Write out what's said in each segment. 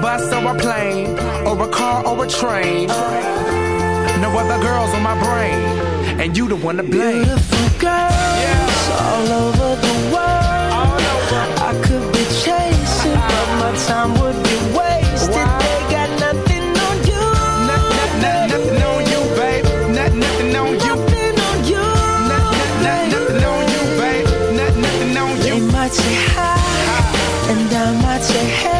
bus or a plane, or a car or a train. No other girls on my brain, and you the one to blame. Beautiful girls yeah. all over the world. Over. I could be chasing, but my time would be wasted. They got nothing on you. Nothing, nothing, nothing on you, babe. Nothing, nothing on you. Nothing on you. Nothing, nothing, nothing on you, babe. Nothing, nothing on you. They might say hi, and I might say hey.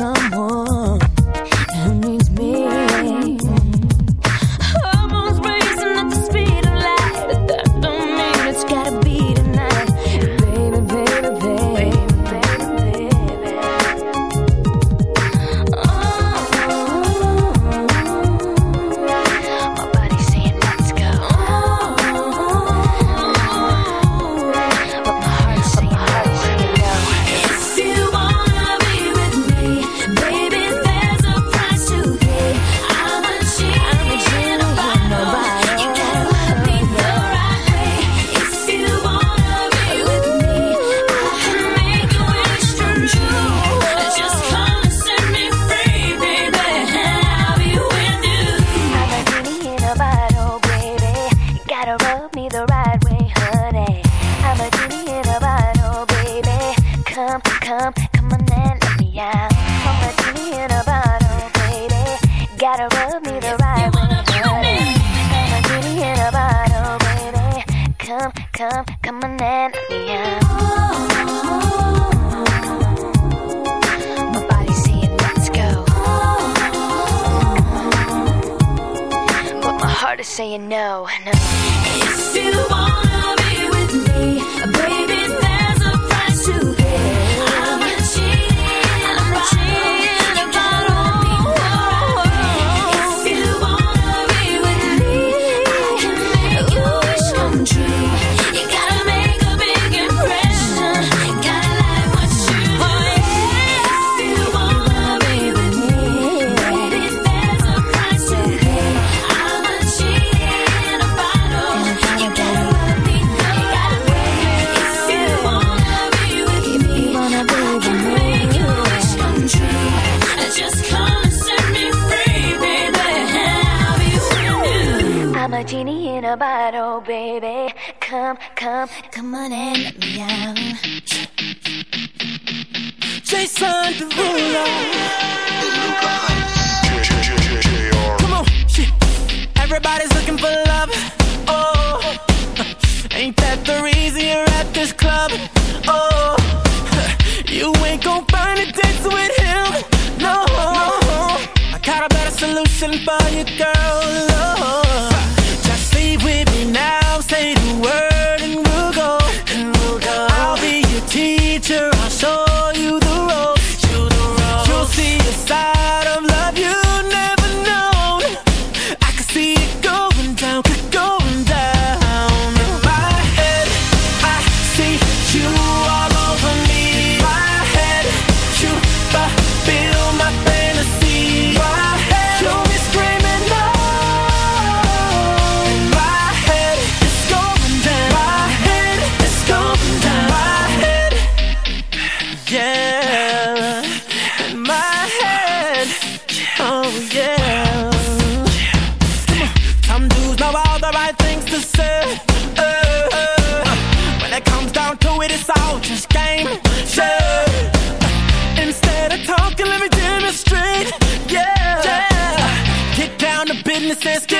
someone the bottle, oh, baby. Come, come, come on and let me out. Jason Derulo. Come on. Everybody's looking for love. Oh, ain't that the reason you're at this club? Oh, you ain't gon' find a date with him. No, I got a better solution for you, girl. Oh.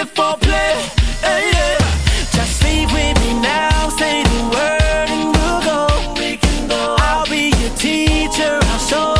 for play. Eh, Just with me now, say the word and we'll go. I'll be your teacher, I'll show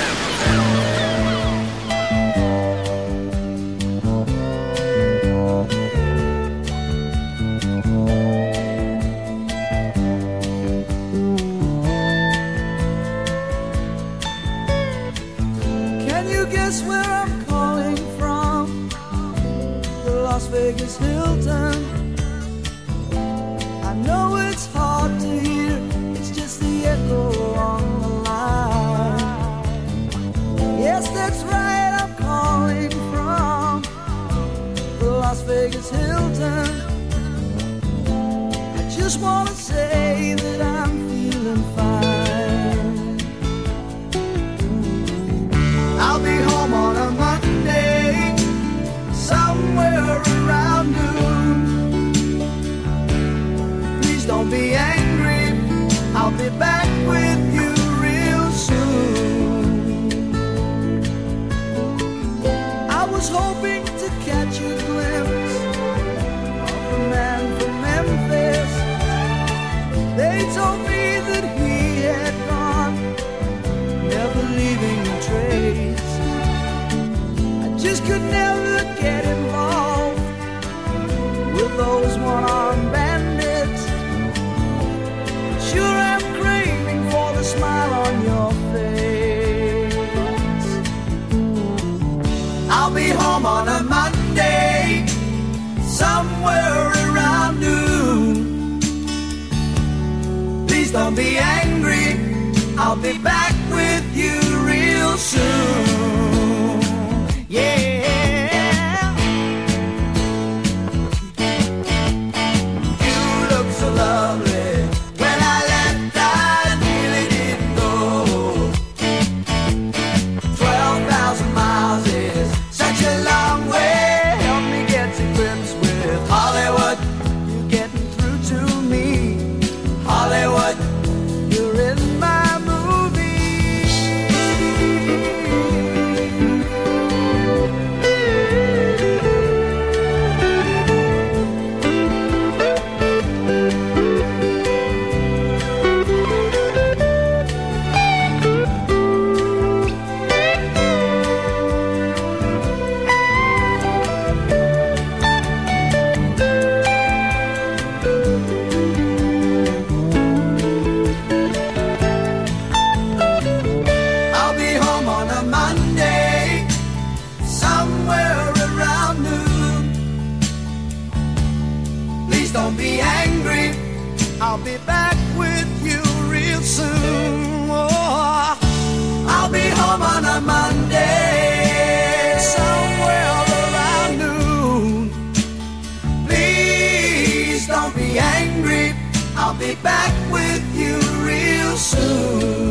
you.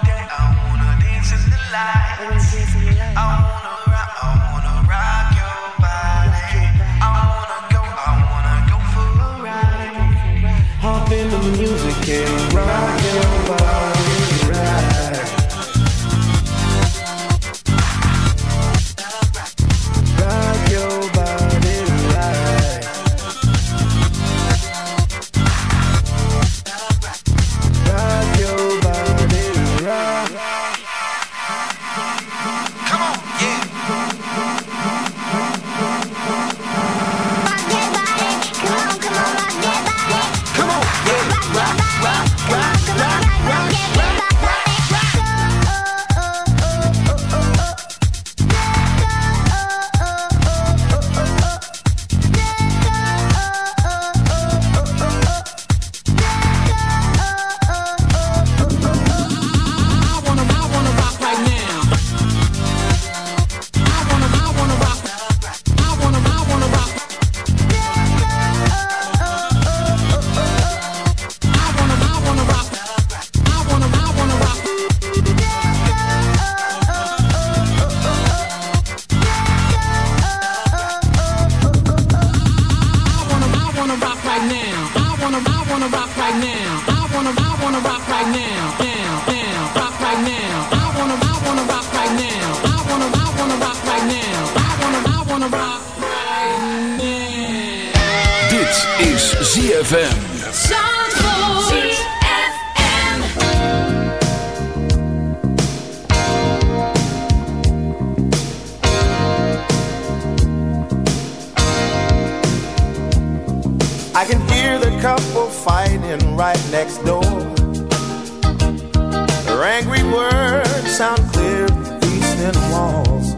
through walls.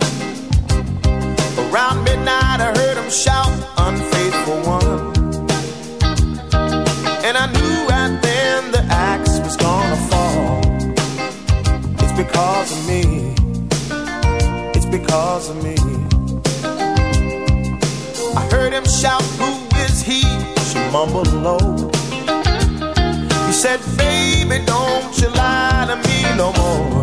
Around midnight, I heard them shout, Unfaithful one. And I knew right then the axe was gonna fall. It's because of me. It's because of me. I heard him shout, Who is he? She mumbled low. He said, Baby, don't you lie to me no more.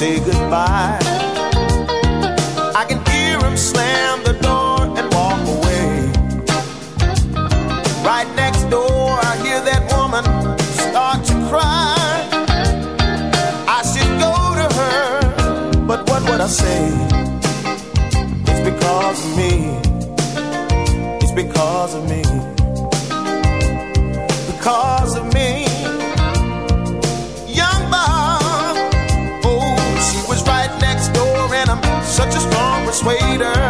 Say goodbye. I can hear him slam the door and walk away. Right next door, I hear that woman start to cry. I should go to her, but what would I say? leader.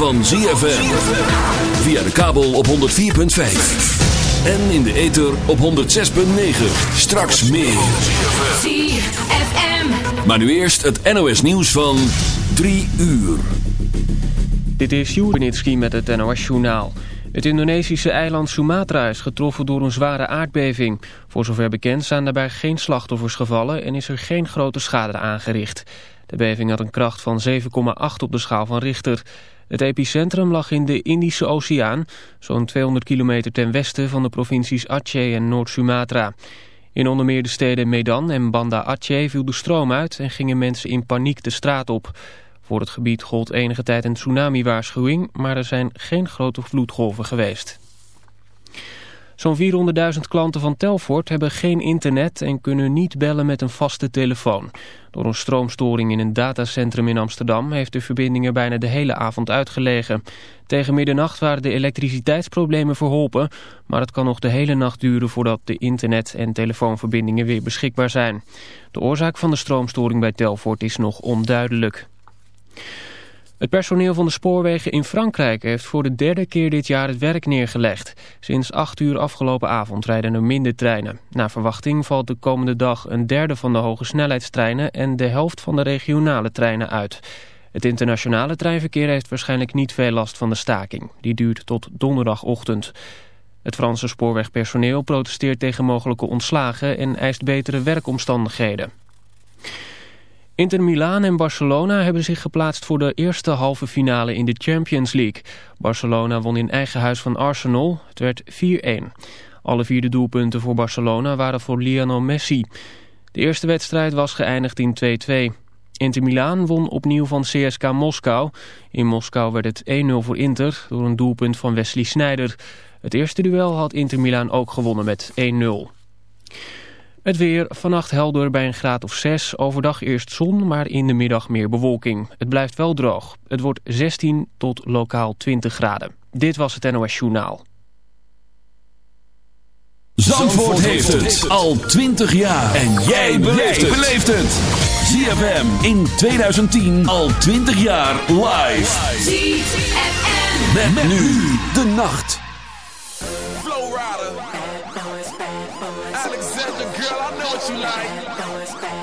Van ZFM. Via de kabel op 104.5. En in de ether op 106.9. Straks meer. ZFM. Maar nu eerst het NOS nieuws van 3 uur. Dit is Joernitski met het NOS-journaal. Het Indonesische eiland Sumatra is getroffen door een zware aardbeving. Voor zover bekend zijn daarbij geen slachtoffers gevallen en is er geen grote schade aangericht. De beving had een kracht van 7,8 op de schaal van Richter. Het epicentrum lag in de Indische Oceaan, zo'n 200 kilometer ten westen van de provincies Aceh en Noord-Sumatra. In onder meer de steden Medan en Banda Aceh viel de stroom uit en gingen mensen in paniek de straat op. Voor het gebied gold enige tijd een tsunami-waarschuwing, maar er zijn geen grote vloedgolven geweest. Zo'n 400.000 klanten van Telfort hebben geen internet en kunnen niet bellen met een vaste telefoon. Door een stroomstoring in een datacentrum in Amsterdam heeft de verbinding er bijna de hele avond uitgelegen. Tegen middernacht waren de elektriciteitsproblemen verholpen, maar het kan nog de hele nacht duren voordat de internet- en telefoonverbindingen weer beschikbaar zijn. De oorzaak van de stroomstoring bij Telfort is nog onduidelijk. Het personeel van de spoorwegen in Frankrijk heeft voor de derde keer dit jaar het werk neergelegd. Sinds 8 uur afgelopen avond rijden er minder treinen. Na verwachting valt de komende dag een derde van de hoge snelheidstreinen en de helft van de regionale treinen uit. Het internationale treinverkeer heeft waarschijnlijk niet veel last van de staking. Die duurt tot donderdagochtend. Het Franse spoorwegpersoneel protesteert tegen mogelijke ontslagen en eist betere werkomstandigheden. Inter Milaan en Barcelona hebben zich geplaatst voor de eerste halve finale in de Champions League. Barcelona won in eigen huis van Arsenal. Het werd 4-1. Alle vier de doelpunten voor Barcelona waren voor Lionel Messi. De eerste wedstrijd was geëindigd in 2-2. Inter Milaan won opnieuw van CSK Moskou. In Moskou werd het 1-0 voor Inter door een doelpunt van Wesley Sneijder. Het eerste duel had Inter Milaan ook gewonnen met 1-0. Het weer, vannacht helder bij een graad of 6. Overdag eerst zon, maar in de middag meer bewolking. Het blijft wel droog. Het wordt 16 tot lokaal 20 graden. Dit was het NOS Journaal. Zandvoort, heeft het al 20 jaar. En jij beleeft het. ZFM in 2010 al 20 jaar live. ZFM. Met, met nu de nacht. What you like.